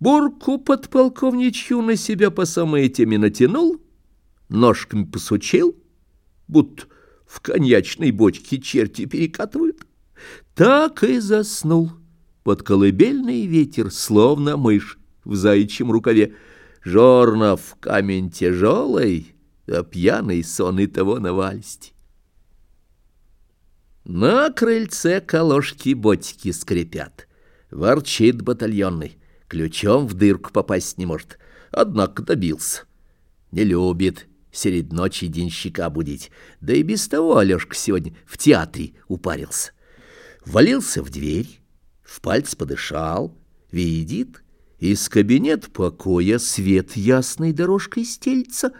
Бурку подполковничью на себя по самой теме натянул, ножками посучил, будто в коньячной бочке черти перекатывают. Так и заснул под колыбельный ветер, словно мышь в заячьем рукаве. Жорнов камень тяжелый, а пьяный сон и того навальсти. На крыльце колошки-ботики скрипят. Ворчит батальонный. Ключом в дырку попасть не может. Однако добился. Не любит средь ночи денщика будить. Да и без того Алешка сегодня в театре упарился. Валился в дверь, в пальц подышал, видит, из кабинет покоя свет ясной дорожкой стельца.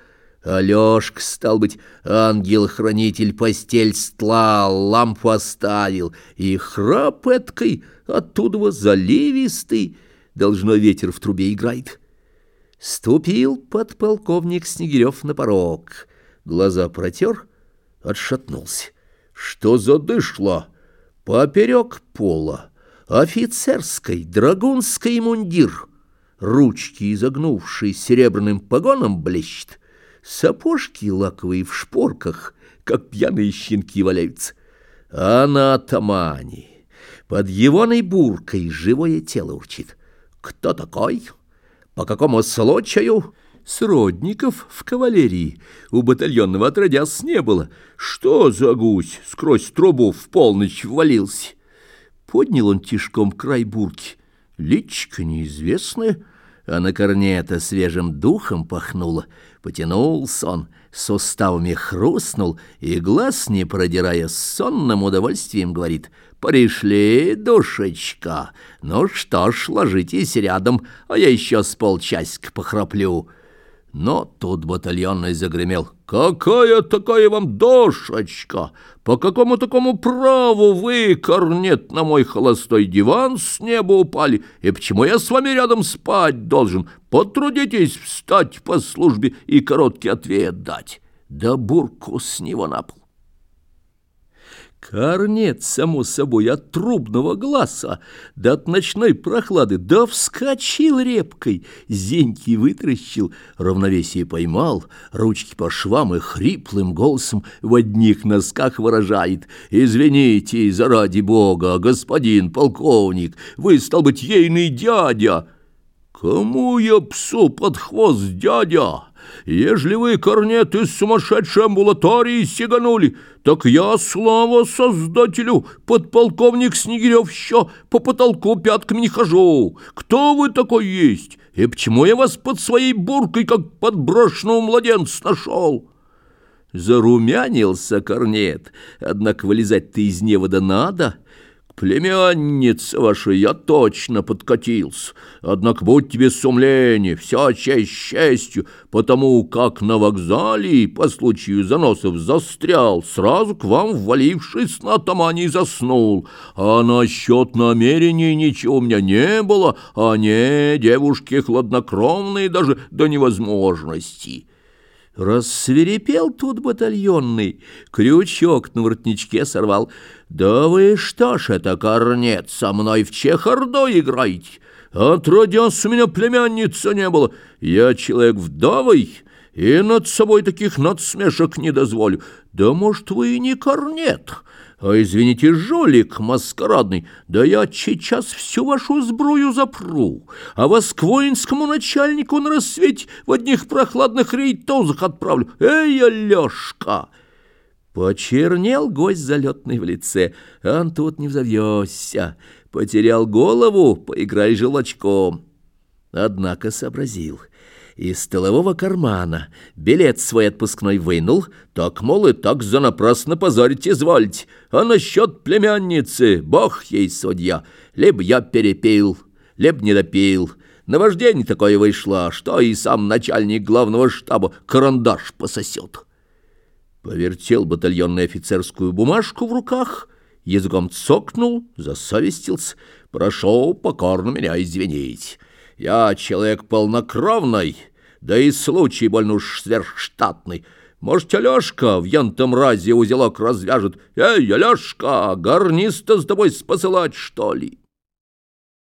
Алешка, стал быть, ангел-хранитель постель стлал, лампу оставил, и храп эткой оттуда заливистый, Должно, ветер в трубе играет. Ступил подполковник Снегирев на порог. Глаза протер, отшатнулся. Что за дышло? Поперек пола. Офицерской, драгунской мундир. Ручки, изогнувшие серебряным погоном, блещет. Сапожки лаковые в шпорках, как пьяные щенки валяются. А на атамане под егоной буркой живое тело урчит. Кто такой? По какому случаю? Сродников в кавалерии у батальонного отродясь не было. Что за гусь сквозь трубу в полночь ввалился? Поднял он тишком край бурки. Личка неизвестная, а на корнета свежим духом пахнуло. Потянулся он, суставами хрустнул, и глаз, не продирая, с сонным удовольствием говорит — «Пришли, душечка. Ну что ж, ложитесь рядом, а я еще с полчасика похраплю». Но тут батальонный загремел. «Какая такая вам душечка? По какому такому праву вы, корнет, на мой холостой диван с неба упали? И почему я с вами рядом спать должен? Потрудитесь встать по службе и короткий ответ дать. Да бурку с него на пол». Корнет, само собой, от трубного глаза, да от ночной прохлады, да вскочил репкой, зеньки вытращил, равновесие поймал, ручки по швам и хриплым голосом в одних носках выражает. «Извините, заради бога, господин полковник, вы, стал быть, ейный дядя!» «Кому я псу под хвост, дядя?» Ежели вы, корнет, из сумасшедшей амбулатории сиганули, так я, слава создателю, подполковник Снегирев еще по потолку пятками не хожу. Кто вы такой есть? И почему я вас под своей буркой, как подброшенного младенца, нашел?» Зарумянился корнет, однако вылезать-то из невода надо — Племянница ваша, я точно подкатился. Однако будь тебе сумление, все честь честью, потому как на вокзале по случаю заносов застрял, сразу к вам, ввалившись на атамане, заснул. А насчет намерений ничего у меня не было, они, девушки хладнокровные даже до невозможности». Рассверепел тут батальонный, крючок на воротничке сорвал. «Да вы что ж это, корнет, со мной в чехарду играете? Отродясь, у меня племянницы не было. Я человек вдовый, и над собой таких надсмешек не дозволю. Да, может, вы и не корнет, а, извините, жулик маскарадный. Да я сейчас всю вашу сбрую запру, а вас к воинскому начальнику на рассвете в одних прохладных рейтозах отправлю. Эй, Алешка!» Почернел гость залетный в лице, он тут не взовьешься. Потерял голову, поиграй желачком. Однако сообразил — из столового кармана билет свой отпускной вынул, так, мол, и так за напрасно позорить извольте. А насчет племянницы, бог ей судья, либо я перепил, либо не допил. Наваждение такое вышло, что и сам начальник главного штаба карандаш пососет. Повертел батальонный офицерскую бумажку в руках, языком цокнул, засовестился. «Прошу покорно меня извинить». Я человек полнокровный, да и случай больно уж сверхштатный. Может, Алешка в янтом разе узелок развяжет. Эй, Алешка, гарниста с тобой спосылать, что ли?»